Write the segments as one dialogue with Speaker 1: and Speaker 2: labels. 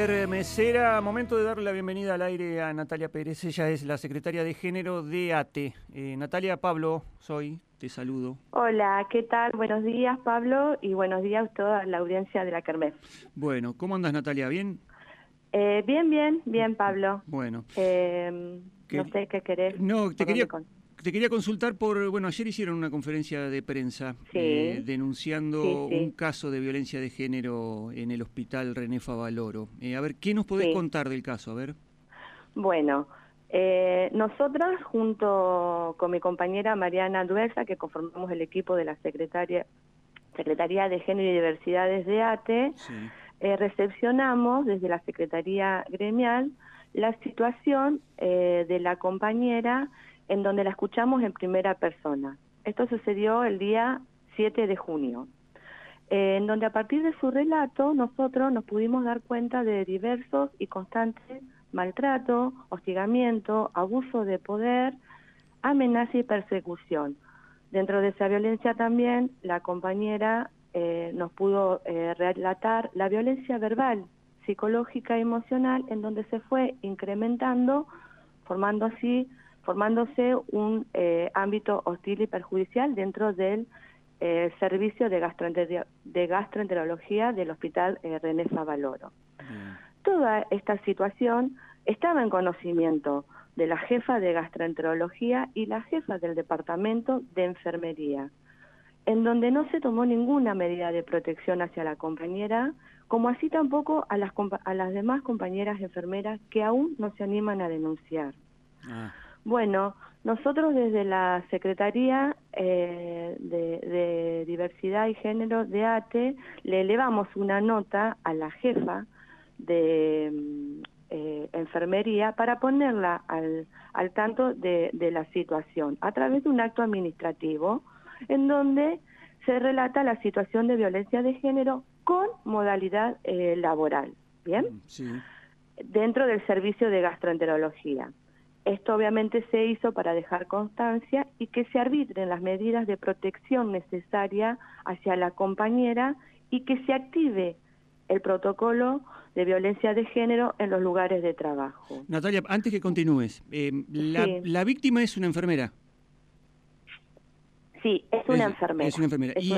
Speaker 1: Mesera, momento de darle la bienvenida al aire a Natalia Pérez. Ella es la secretaria de género de ATE. Eh, Natalia, Pablo, soy, te saludo.
Speaker 2: Hola, ¿qué tal? Buenos días, Pablo, y buenos días a toda la audiencia de la Kermés.
Speaker 1: Bueno, ¿cómo andas, Natalia? ¿Bien?
Speaker 2: Eh, bien, bien, bien, Pablo.
Speaker 1: Bueno.
Speaker 2: Eh, no sé qué querés.
Speaker 1: No, te quería, te quería consultar por, bueno, ayer hicieron una conferencia de prensa eh, denunciando un caso de violencia de género en el hospital René Favaloro. Eh, a ver, ¿qué nos podés contar del caso? A ver.
Speaker 2: Bueno, eh, nosotras junto con mi compañera Mariana Duelsa, que conformamos el equipo de la Secretaría, Secretaría de Género y Diversidades de ATE, eh, recepcionamos desde la Secretaría Gremial la situación de la compañera en donde la escuchamos en primera persona. Esto sucedió el día 7 de junio, eh, en donde a partir de su relato nosotros nos pudimos dar cuenta de diversos y constantes maltrato, hostigamiento, abuso de poder, amenaza y persecución. Dentro de esa violencia también la compañera eh, nos pudo eh, relatar la violencia verbal, psicológica y emocional en donde se fue incrementando, formando así formándose un eh, ámbito hostil y perjudicial dentro del eh, servicio de, gastroenterología del Hospital eh, René Favaloro. Toda esta situación estaba en conocimiento de la jefa de gastroenterología y la jefa del departamento de enfermería, en donde no se tomó ninguna medida de protección hacia la compañera, como así tampoco a las, a las demás compañeras enfermeras que aún no se animan a denunciar. Ah. Bueno, nosotros desde la Secretaría eh, de, Diversidad y Género de ATE le elevamos una nota a la jefa de mm, eh, enfermería para ponerla al, al tanto de, la situación a través de un acto administrativo en donde se relata la situación de violencia de género con modalidad eh, laboral, ¿bien? Sí. Dentro del servicio de gastroenterología. Esto obviamente se hizo para dejar constancia y que se arbitren las medidas de protección necesarias hacia la compañera y que se active el protocolo de violencia de género en los lugares de trabajo.
Speaker 1: Natalia, antes que continúes, eh, la víctima es una enfermera.
Speaker 2: Sí, es una enfermera.
Speaker 1: Es una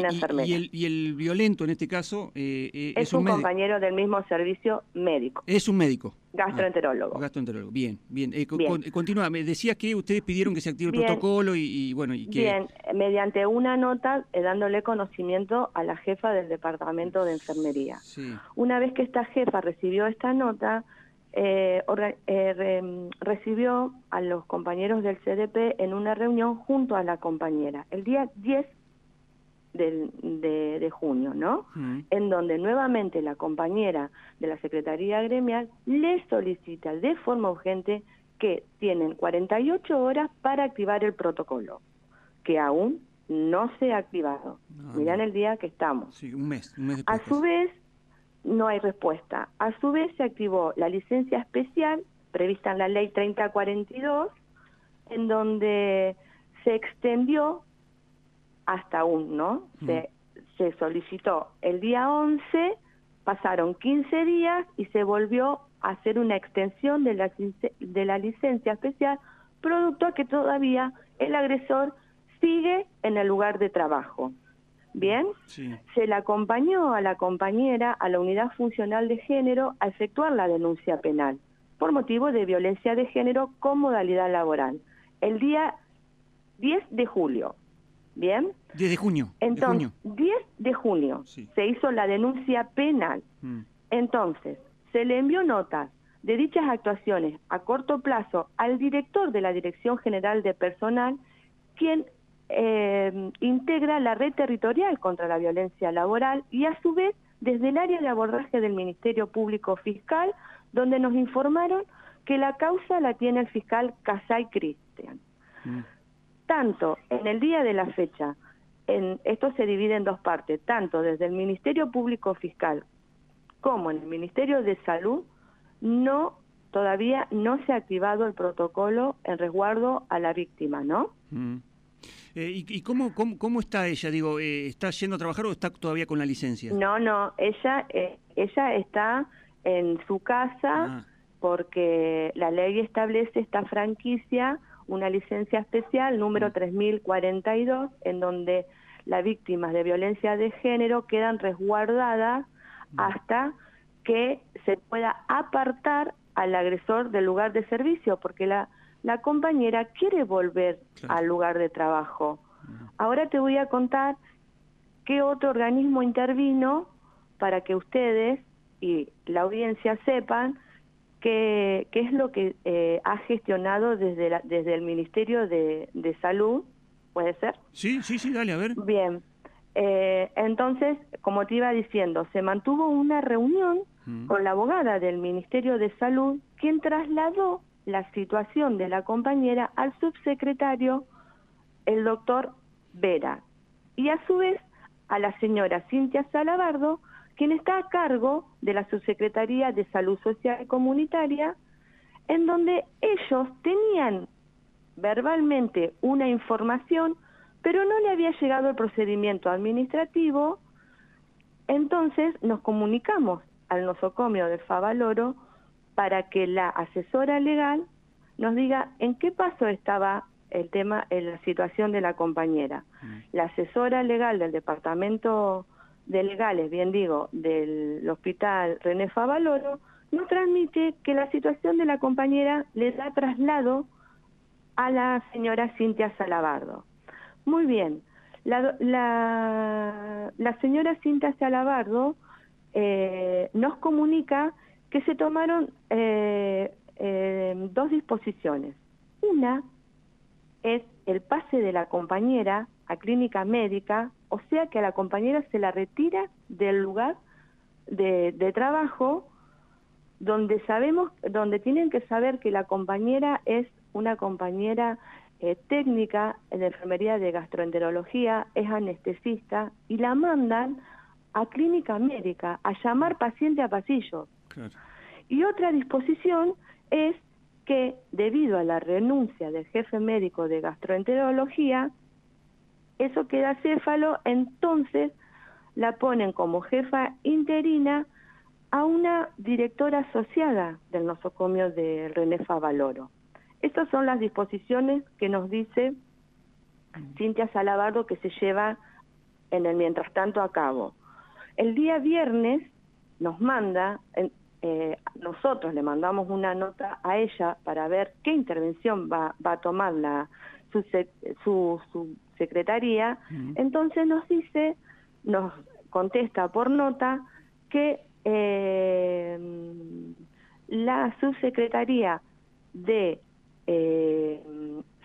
Speaker 1: enfermera. y, el, violento en este caso eh,
Speaker 2: eh, es, un, compañero del mismo servicio médico.
Speaker 1: Es un médico.
Speaker 2: Gastroenterólogo.
Speaker 1: Ah, gastroenterólogo, bien, bien. Eh, continúa, me decías que ustedes pidieron que se active el protocolo y, bueno... Y que...
Speaker 2: Bien, mediante una nota dándole conocimiento a la jefa del departamento de enfermería. Sí. Una vez que esta jefa recibió esta nota eh, eh recibió a los compañeros del CDP en una reunión junto a la compañera, el día 10 de, junio, ¿no? Mm. En donde nuevamente la compañera de la Secretaría Gremial le solicita de forma urgente que tienen 48 horas para activar el protocolo, que aún no se ha activado. Ah, el día que estamos.
Speaker 1: Sí, un mes. Un mes
Speaker 2: a su vez, no hay respuesta. A su vez se activó la licencia especial prevista en la ley 3042, en donde se extendió hasta un, ¿no? Mm. Se, se solicitó el día 11, pasaron 15 días y se volvió a hacer una extensión de la, de la licencia especial, producto a que todavía el agresor sigue en el lugar de trabajo. Bien, se le acompañó a la compañera a la unidad funcional de género a efectuar la denuncia penal por motivo de violencia de género con modalidad laboral. El día 10 de julio. ¿Bien?
Speaker 1: 10 de junio.
Speaker 2: Entonces, 10 de junio se hizo la denuncia penal. Mm. Entonces, se le envió notas de dichas actuaciones a corto plazo al director de la Dirección General de Personal, quien eh, integra la red territorial contra la violencia laboral y a su vez desde el área de abordaje del Ministerio Público Fiscal, donde nos informaron que la causa la tiene el fiscal Casay Cristian. Mm. Tanto en el día de la fecha, en, esto se divide en dos partes, tanto desde el Ministerio Público Fiscal como en el Ministerio de Salud, no todavía no se ha activado el protocolo en resguardo a la víctima, ¿no? Mm.
Speaker 1: Eh, ¿Y, cómo, cómo, está ella? Digo, eh, ¿está yendo a trabajar o está todavía con la licencia?
Speaker 2: No, no, ella, eh, ella está en su casa ah. porque la ley establece esta franquicia, una licencia especial número 3042, mm. en donde las víctimas de violencia de género quedan resguardadas mm. hasta que se pueda apartar al agresor del lugar de servicio, porque la, la compañera quiere volver al lugar de trabajo. Ahora te voy a contar qué otro organismo intervino para que ustedes y la audiencia sepan qué, qué es lo que eh, ha gestionado desde, la, desde el Ministerio de, Salud, ¿puede ser?
Speaker 1: Sí, sí, sí, dale, a ver.
Speaker 2: Bien, eh, entonces, como te iba diciendo, se mantuvo una reunión mm. con la abogada del Ministerio de Salud, quien trasladó la situación de la compañera al subsecretario, el doctor Vera, y a su vez a la señora Cintia Salabardo, quien está a cargo de la Subsecretaría de Salud Social y Comunitaria, en donde ellos tenían verbalmente una información, pero no le había llegado el procedimiento administrativo, entonces nos comunicamos al nosocomio de Favaloro para que la asesora legal nos diga en qué paso estaba el tema, en la situación de la compañera. Mm. La asesora legal del Departamento de legales, bien digo, del hospital René Favaloro, nos transmite que la situación de la compañera le da traslado a la señora Cintia Salabardo. Muy bien, la, la, señora Cintia Salabardo eh, nos comunica que se tomaron eh, eh, dos disposiciones. Una es el pase de la compañera a clínica médica, o sea que a la compañera se la retira del lugar de, trabajo donde sabemos, donde tienen que saber que la compañera es una compañera eh, técnica en enfermería de gastroenterología, es anestesista y la mandan a clínica médica a llamar paciente a pasillo. Y otra disposición es que debido a la renuncia del jefe médico de gastroenterología, eso queda céfalo, entonces la ponen como jefa interina a una directora asociada del nosocomio de René Favaloro. Estas son las disposiciones que nos dice Cintia Salabardo que se lleva en el mientras tanto a cabo. El día viernes nos manda, eh, nosotros le mandamos una nota a ella para ver qué intervención va, va a tomar la, su, su, secretaría, entonces nos dice, nos contesta por nota que eh, la subsecretaría de eh,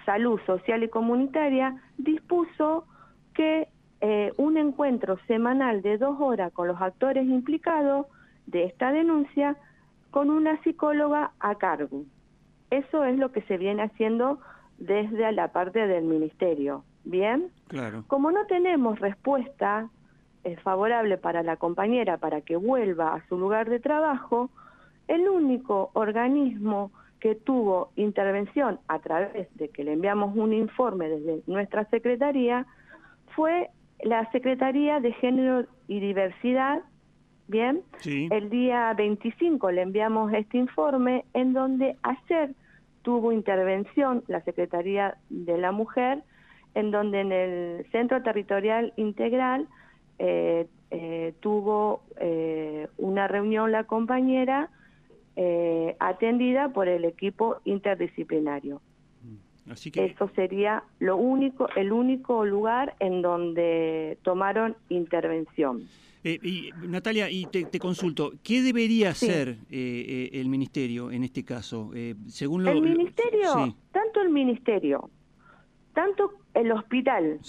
Speaker 2: Salud Social y Comunitaria dispuso que eh, un encuentro semanal de dos horas con los actores implicados de esta denuncia con una psicóloga a cargo. Eso es lo que se viene haciendo desde la parte del ministerio. ¿Bien?
Speaker 1: Claro.
Speaker 2: Como no tenemos respuesta eh, favorable para la compañera para que vuelva a su lugar de trabajo, el único organismo que tuvo intervención a través de que le enviamos un informe desde nuestra secretaría fue la Secretaría de Género y Diversidad, ¿bien? El día 25 le enviamos este informe en donde ayer tuvo intervención la Secretaría de la Mujer, en donde en el Centro Territorial Integral eh, eh, tuvo eh, una reunión la compañera atendida por el equipo interdisciplinario. Mm, así que... Eso sería lo único, el único lugar en donde tomaron intervención.
Speaker 1: Eh, y, Natalia, y te, consulto, ¿qué debería hacer eh, eh, el ministerio en este caso? según lo,
Speaker 2: el ministerio, tanto el ministerio, tanto el hospital,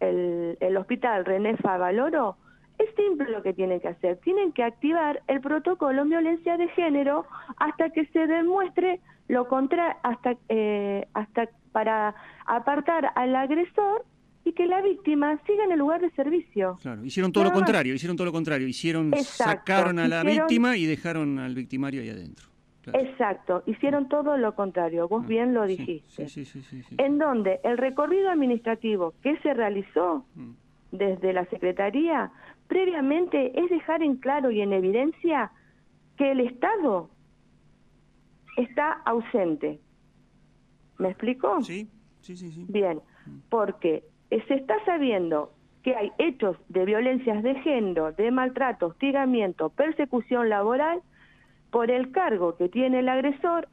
Speaker 2: el, el hospital René Favaloro, es simple lo que tienen que hacer. Tienen que activar el protocolo en violencia de género hasta que se demuestre lo contra, hasta, hasta para apartar al agresor y que la víctima siga en el lugar de servicio.
Speaker 1: Claro, hicieron todo lo contrario, hicieron todo lo contrario, hicieron, sacaron a la víctima y dejaron al victimario ahí adentro.
Speaker 2: Exacto, hicieron todo lo contrario, vos ah, bien lo dijiste. Sí, sí, sí, en donde el recorrido administrativo que se realizó mm. desde la Secretaría previamente es dejar en claro y en evidencia que el Estado está ausente. ¿Me explico?
Speaker 1: Sí, sí, sí. sí.
Speaker 2: Bien, porque se está sabiendo que hay hechos de violencias de género, de maltrato, hostigamiento, persecución laboral por el cargo que tiene el agresor,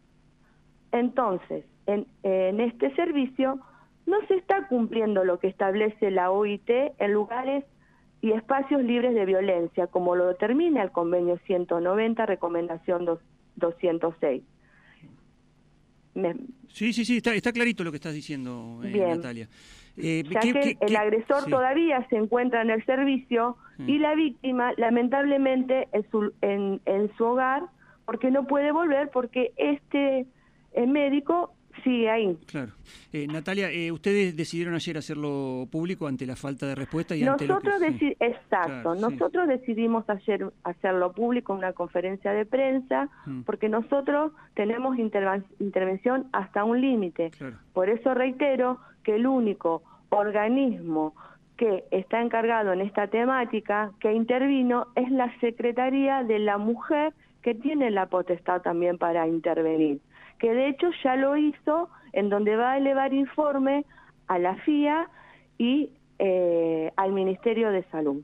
Speaker 2: entonces en, en este servicio no se está cumpliendo lo que establece la OIT en lugares y espacios libres de violencia, como lo determina el convenio 190, recomendación 206.
Speaker 1: Sí, sí, sí, está, está clarito lo que estás diciendo, eh, Natalia.
Speaker 2: Eh, ya que el agresor todavía se encuentra en el servicio mm. y la víctima, lamentablemente, en su, en, en su hogar, porque no puede volver porque este el médico sigue ahí.
Speaker 1: Claro. Eh, Natalia, eh, ustedes decidieron ayer hacerlo público ante la falta de respuesta y
Speaker 2: nosotros
Speaker 1: ante
Speaker 2: lo Exacto, nosotros decidimos ayer hacerlo público en una conferencia de prensa mm. porque nosotros tenemos intervención hasta un límite. Por eso reitero que el único organismo que está encargado en esta temática, que intervino, es la Secretaría de la Mujer, que tiene la potestad también para intervenir que de hecho ya lo hizo, en donde va a elevar informe a la FIA y eh, al Ministerio de Salud.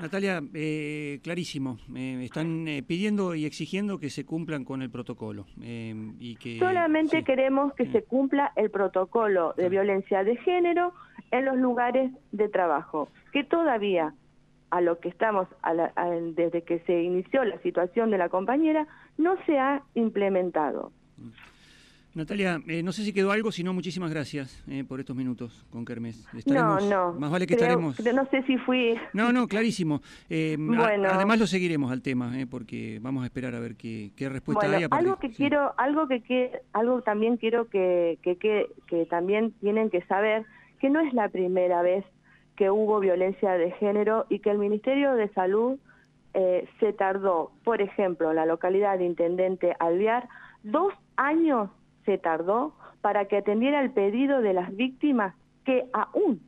Speaker 1: Natalia, eh, clarísimo. Eh, están pidiendo y exigiendo que se cumplan con el protocolo. y que,
Speaker 2: Solamente queremos que se cumpla el protocolo de violencia de género en los lugares de trabajo, que todavía a lo que estamos desde que se inició la situación de la compañera no se ha implementado.
Speaker 1: Natalia, eh, no sé si quedó algo, si no, muchísimas gracias eh, por estos minutos con Kermés.
Speaker 2: no, no.
Speaker 1: Más vale que estaremos.
Speaker 2: No sé si fui.
Speaker 1: No, no, clarísimo. Eh, bueno. además lo seguiremos al tema, porque vamos a esperar a ver qué, respuesta hay.
Speaker 2: algo que quiero, algo que, algo también quiero que, que, que también tienen que saber que no es la primera vez que hubo violencia de género y que el Ministerio de Salud eh, se tardó, por ejemplo, en la localidad de Intendente Alvear, dos años se tardó para que atendiera el pedido de las víctimas que aún,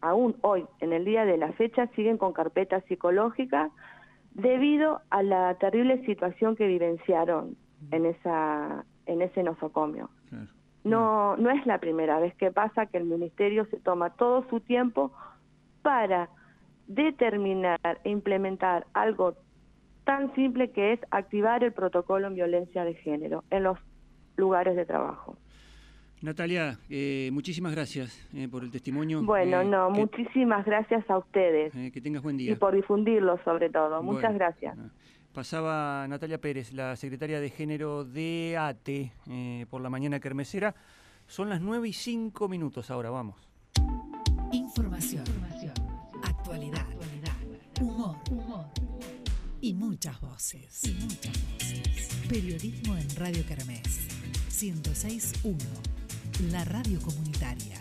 Speaker 2: aún hoy, en el día de la fecha, siguen con carpetas psicológicas debido a la terrible situación que vivenciaron en esa en ese nosocomio. No, no es la primera vez que pasa que el ministerio se toma todo su tiempo para determinar e implementar algo tan simple que es activar el protocolo en violencia de género en los lugares de trabajo.
Speaker 1: Natalia, eh, muchísimas gracias eh, por el testimonio.
Speaker 2: Bueno,
Speaker 1: eh,
Speaker 2: no, muchísimas gracias a ustedes.
Speaker 1: que tengas buen día.
Speaker 2: Y por difundirlo sobre todo. Muchas gracias.
Speaker 1: Pasaba Natalia Pérez, la secretaria de género de ATE, por la mañana kermesera. Son las 9 y 5 minutos ahora, vamos.
Speaker 3: Información, Actualidad. Humor. Y muchas voces. Muchas voces. Periodismo en Radio Kermés. 106.1. La radio comunitaria.